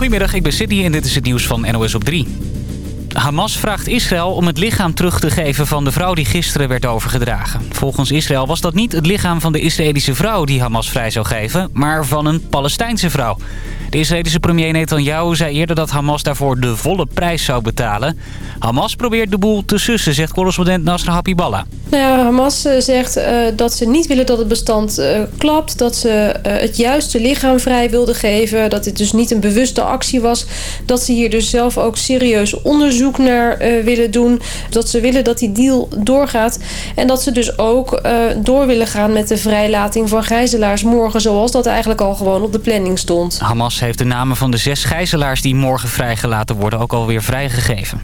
Goedemiddag, ik ben Sydney en dit is het nieuws van NOS op 3. Hamas vraagt Israël om het lichaam terug te geven van de vrouw die gisteren werd overgedragen. Volgens Israël was dat niet het lichaam van de Israëlische vrouw die Hamas vrij zou geven, maar van een Palestijnse vrouw. De Israëlische premier Netanyahu zei eerder dat Hamas daarvoor de volle prijs zou betalen. Hamas probeert de boel te sussen, zegt correspondent Nasra Habiballah. Nou ja, Hamas eh, zegt uh, dat ze niet willen dat het bestand uh, klapt. Dat ze het juiste lichaam vrij wilden geven. Dat dit dus niet een bewuste actie was. Dat ze hier dus zelf ook serieus onderzoek naar willen doen. Dat ze willen dat die deal doorgaat. En dat ze dus ook door willen gaan met de vrijlating van gijzelaars morgen. Zoals dat eigenlijk al gewoon op de planning stond. Hamas heeft de namen van de zes gijzelaars die morgen vrijgelaten worden ook alweer vrijgegeven.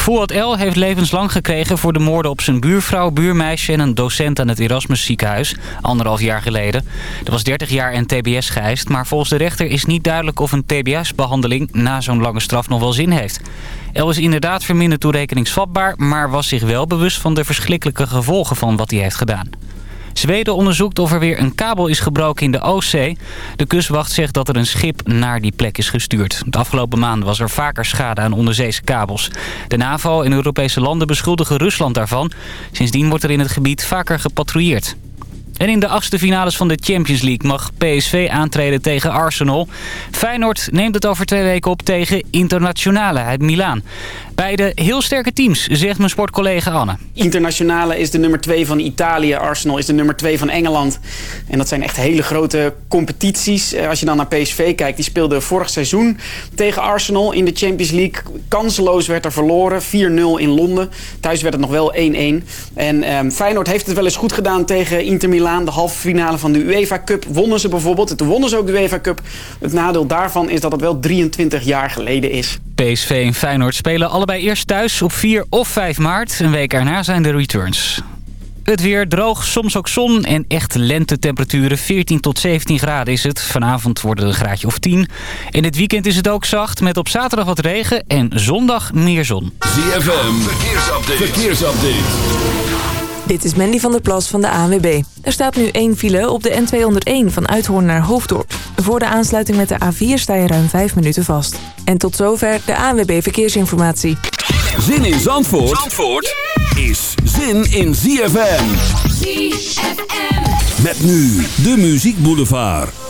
Fouad El heeft levenslang gekregen voor de moorden op zijn buurvrouw, buurmeisje en een docent aan het Erasmus ziekenhuis, anderhalf jaar geleden. Er was 30 jaar en tbs geëist, maar volgens de rechter is niet duidelijk of een tbs-behandeling na zo'n lange straf nog wel zin heeft. El is inderdaad verminderd toerekeningsvatbaar, maar was zich wel bewust van de verschrikkelijke gevolgen van wat hij heeft gedaan. Zweden onderzoekt of er weer een kabel is gebroken in de Oostzee. De kustwacht zegt dat er een schip naar die plek is gestuurd. De afgelopen maanden was er vaker schade aan onderzeese kabels. De NAVO en Europese landen beschuldigen Rusland daarvan. Sindsdien wordt er in het gebied vaker gepatrouilleerd. En in de achtste finales van de Champions League mag PSV aantreden tegen Arsenal. Feyenoord neemt het over twee weken op tegen Internationale uit Milaan. Beide heel sterke teams, zegt mijn sportcollega Anne. Internationale is de nummer 2 van Italië. Arsenal is de nummer 2 van Engeland. En dat zijn echt hele grote competities. Eh, als je dan naar PSV kijkt, die speelde vorig seizoen tegen Arsenal in de Champions League. Kanseloos werd er verloren, 4-0 in Londen. Thuis werd het nog wel 1-1. En um, Feyenoord heeft het wel eens goed gedaan tegen Inter Milaan. De halve finale van de UEFA Cup wonnen ze bijvoorbeeld. Toen wonnen ze ook de UEFA Cup. Het nadeel daarvan is dat het wel 23 jaar geleden is. PSV en Feyenoord spelen allebei eerst thuis op 4 of 5 maart. Een week erna zijn de returns. Het weer droog, soms ook zon en echt lentetemperaturen. 14 tot 17 graden is het. Vanavond wordt het een graadje of 10. In het weekend is het ook zacht met op zaterdag wat regen en zondag meer zon. ZFM, verkeersupdate. verkeersupdate. Dit is Mandy van der Plas van de ANWB. Er staat nu één file op de N201 van Uithoorn naar Hoofddorp. Voor de aansluiting met de A4 sta je ruim 5 minuten vast. En tot zover de ANWB Verkeersinformatie. Zin in Zandvoort, Zandvoort is zin in ZFM. ZFM. Met nu de Muziek Boulevard.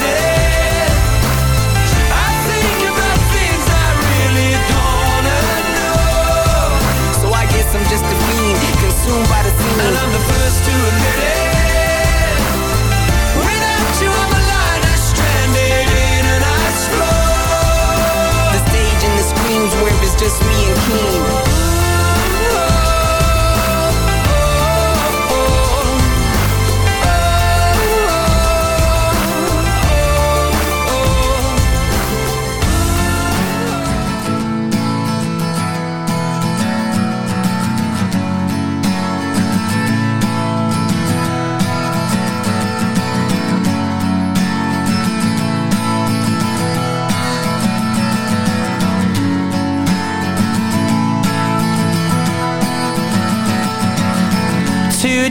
By the. And I'm the first to admit it. Without you on the line, I'm stranded in an ice floor. The stage and the screams where it's just me and King.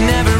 never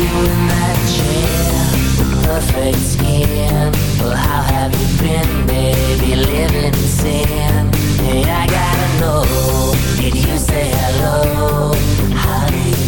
In that chair, perfect skin. Well, how have you been, baby? Living in sin. Hey, I gotta know. Did you say hello? How do you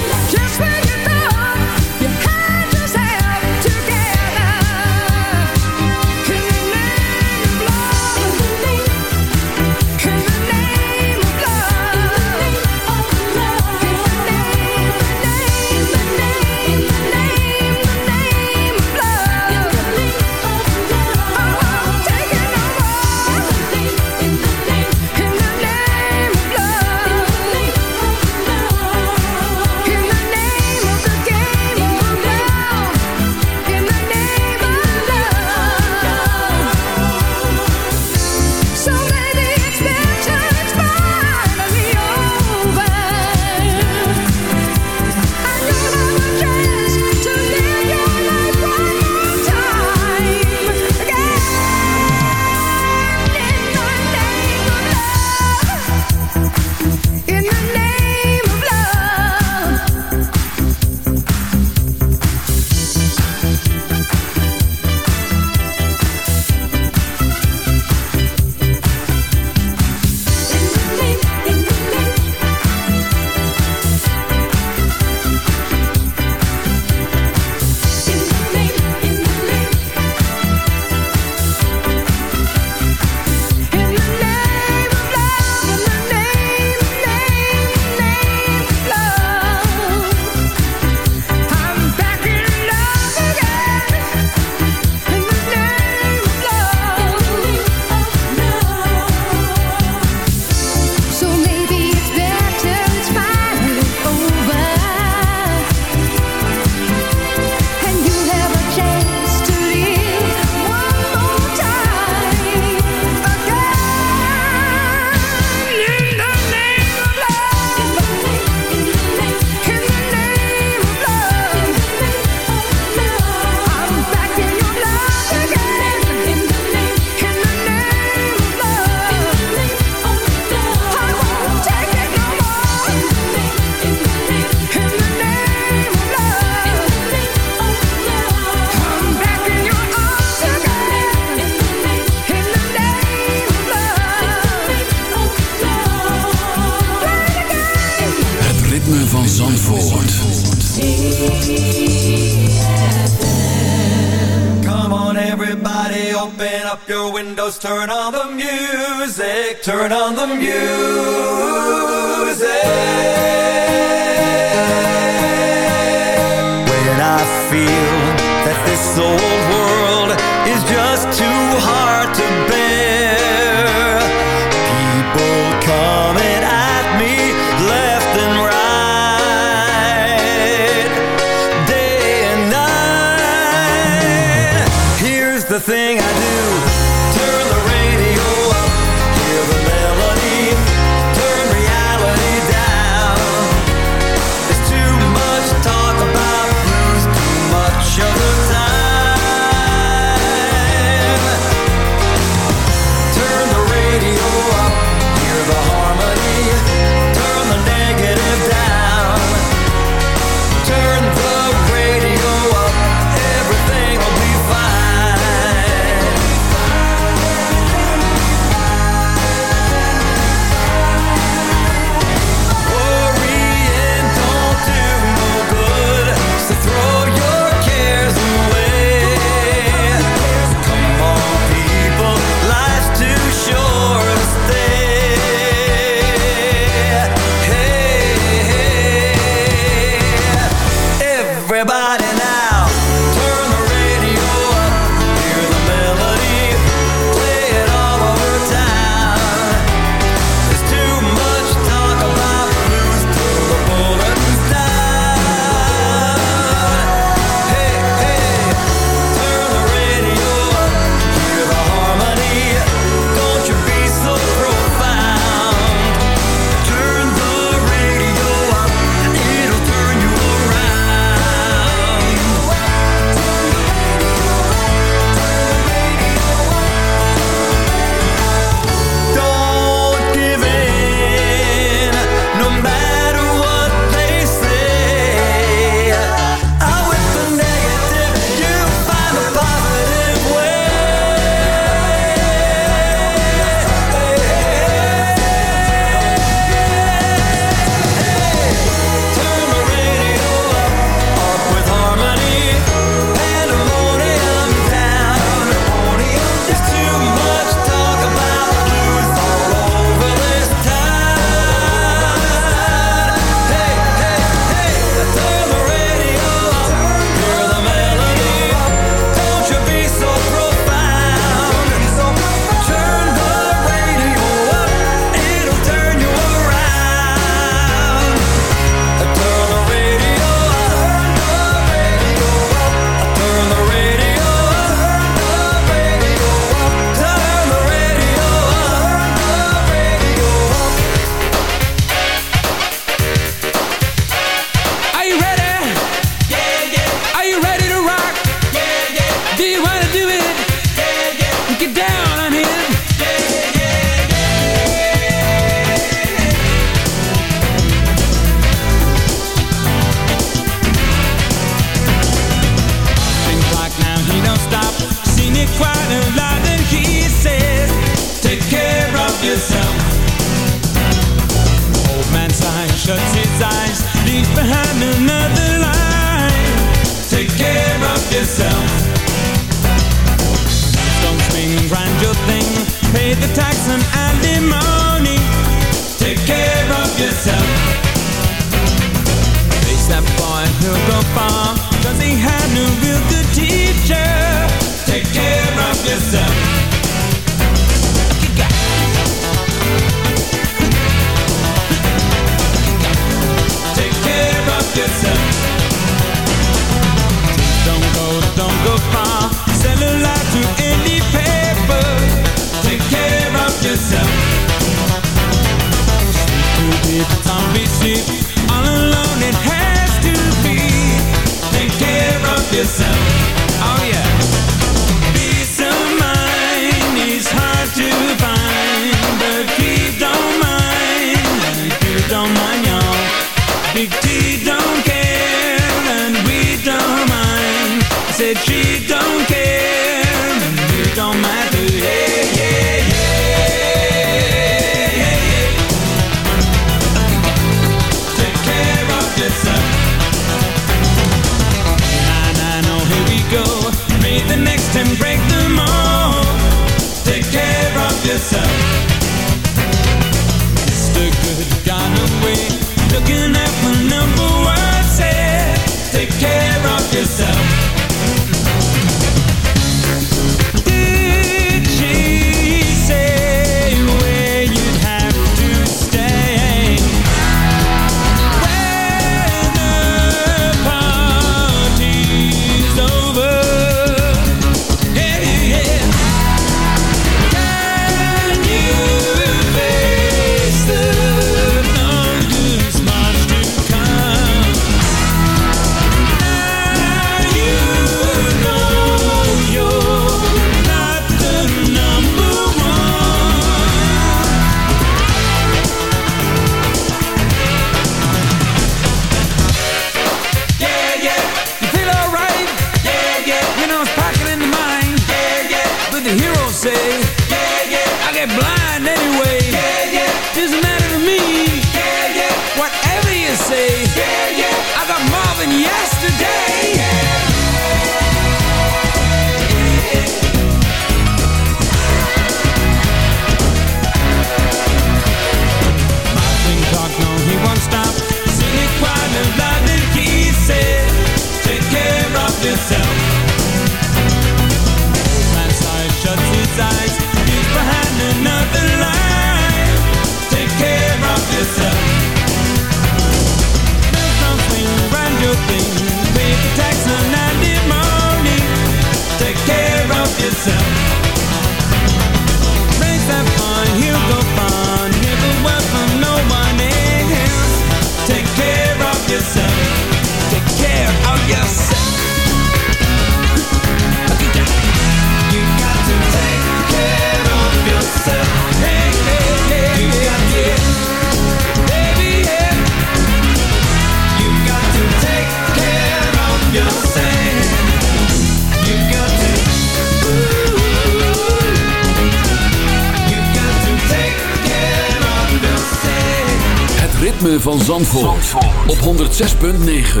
Op 106.9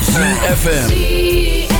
CFM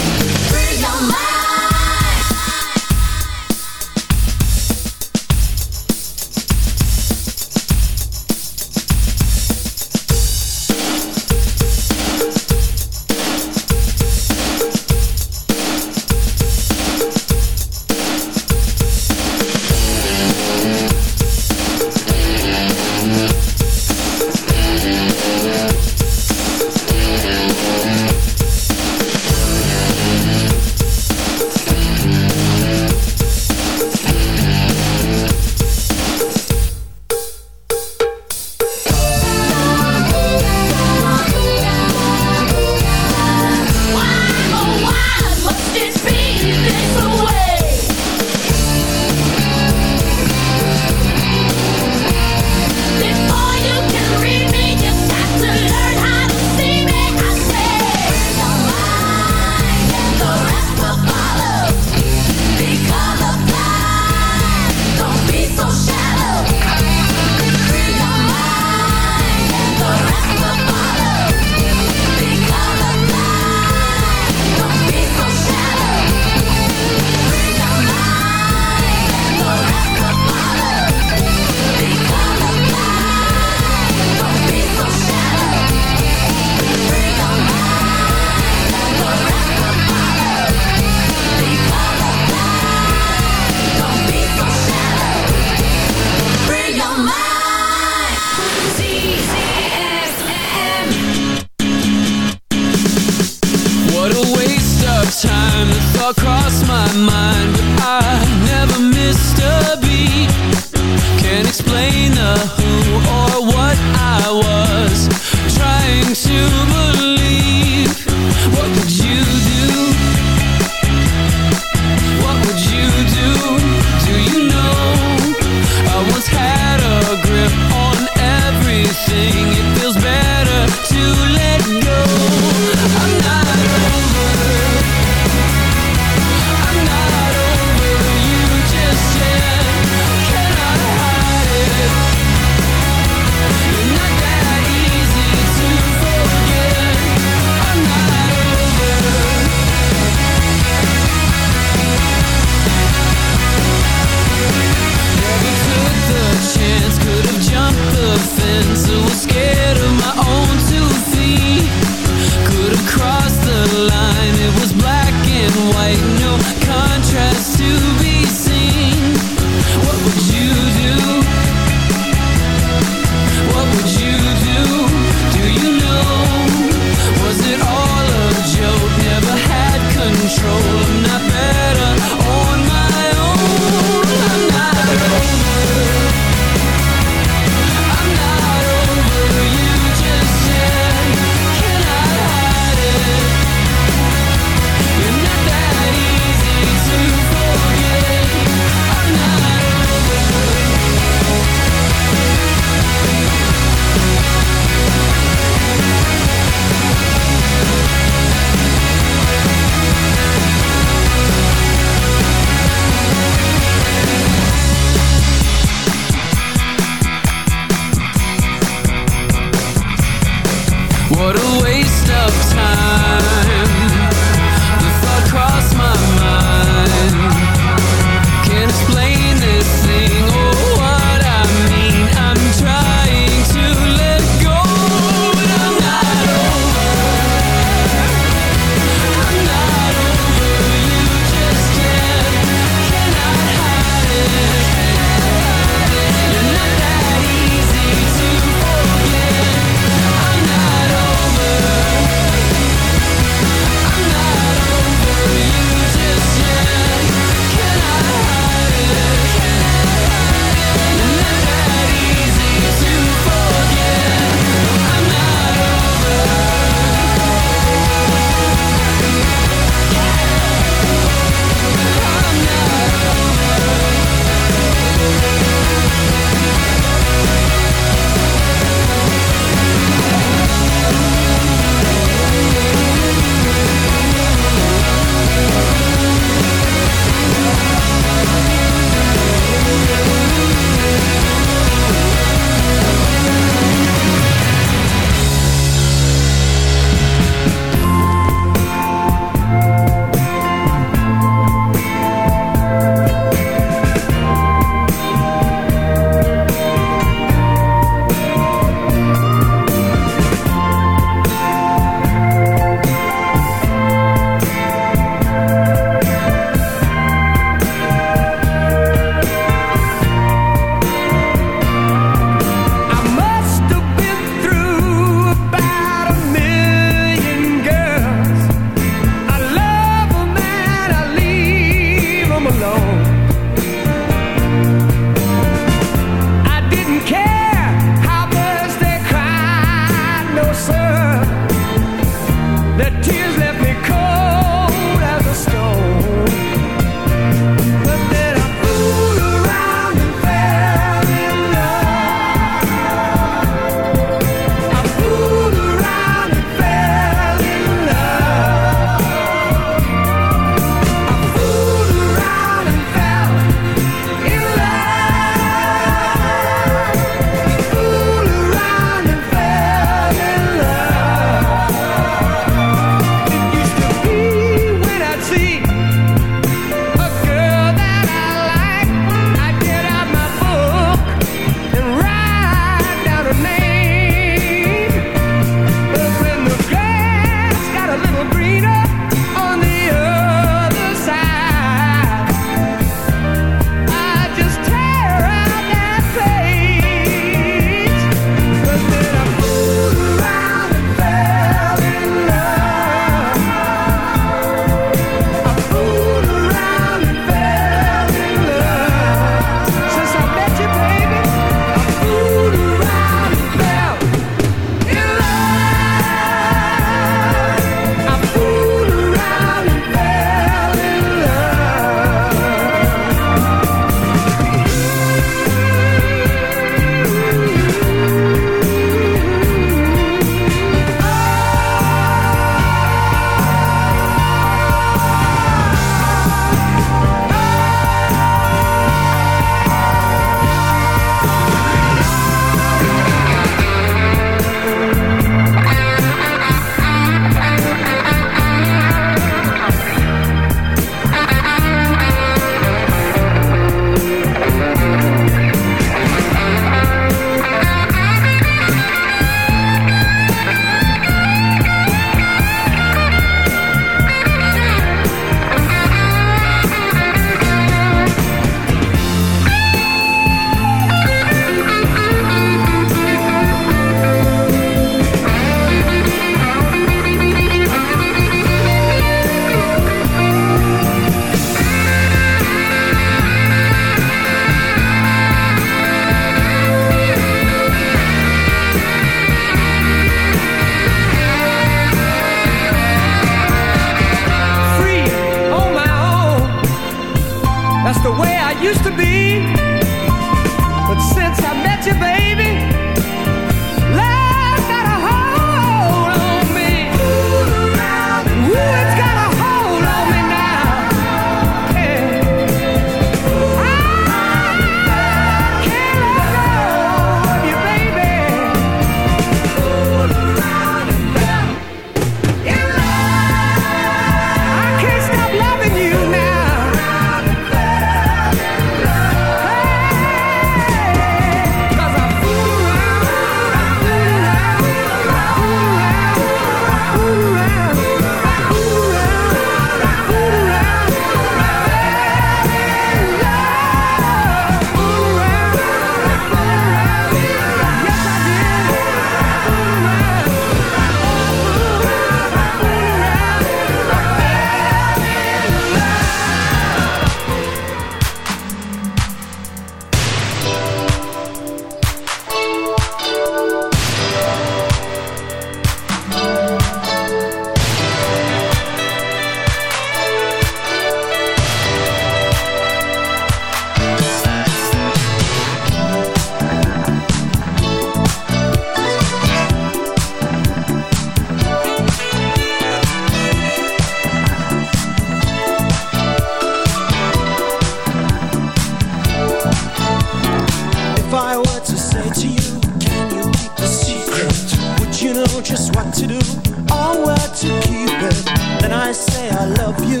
I say I love you,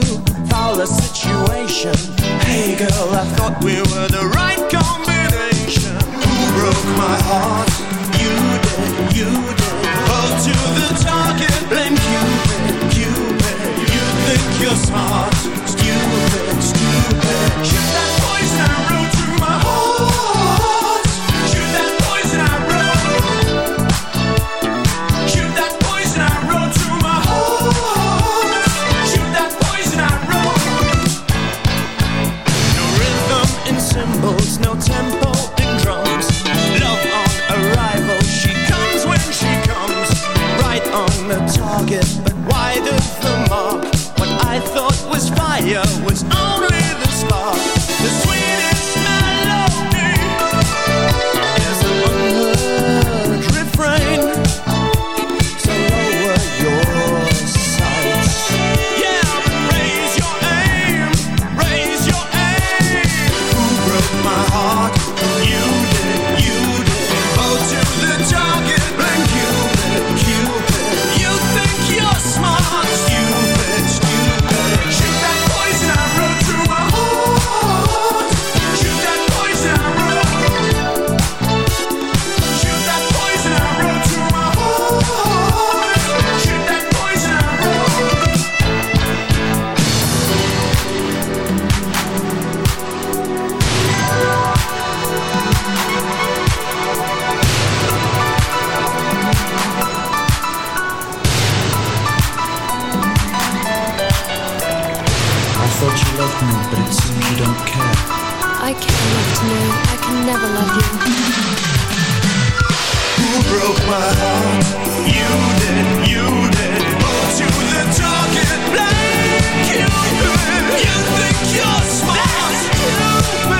foul the situation. Hey girl, I thought we were the right combination. Who broke my heart? You did, you did. Hold to the target, blame Cupid, Cupid. You think you're smart, stupid, stupid. Should you never loved you. Who broke my heart? You did, you did. To the target, blame you. You think you're smart? That's stupid.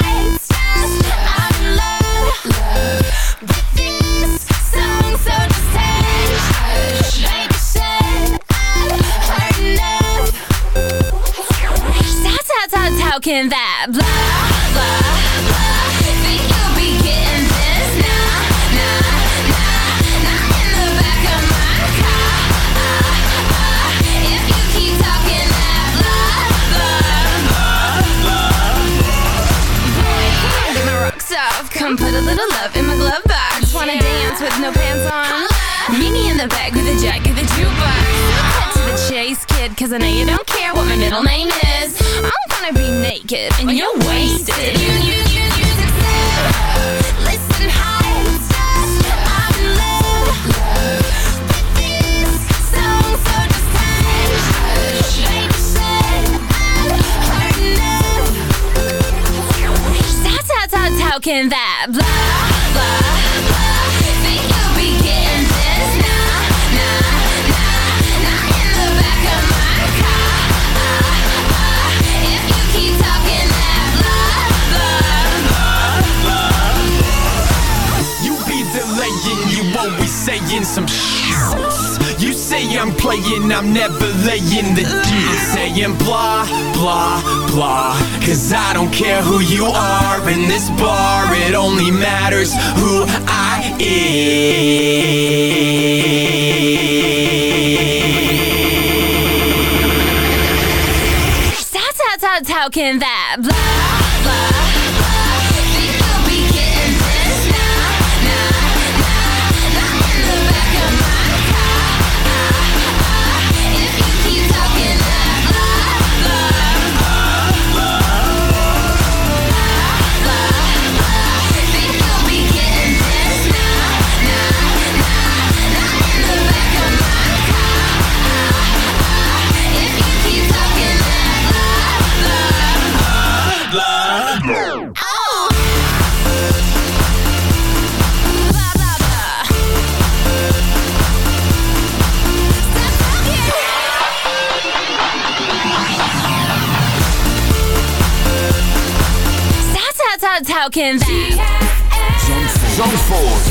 can that blah blah blah? Think you'll be getting this? Nah, nah, nah, not in the back of my car. If you keep talking that blah, blah, Boy, get my rocks off. Come put a little love in my glove box. Wanna dance with no pants on? Meet me in the back with the jack of the jukebox. Chase, kid, cause I know you don't care what my middle name is. I'm gonna be naked and you're wasted. You, you, you, you listen, I'm in love this so just. How, that blah blah saying some shit. You say I'm playing, I'm never laying the deal. Saying blah, blah, blah. Cause I don't care who you are in this bar, it only matters who I am. Can that blah Can that Zandvoort.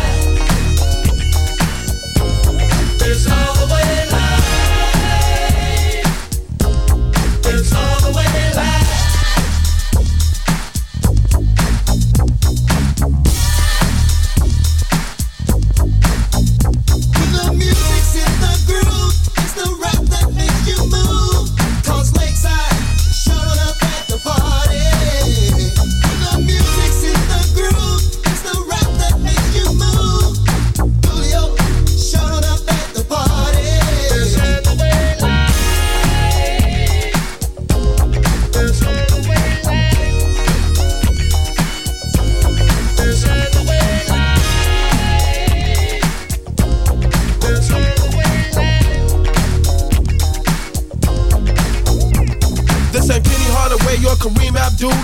It's all the way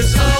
It's all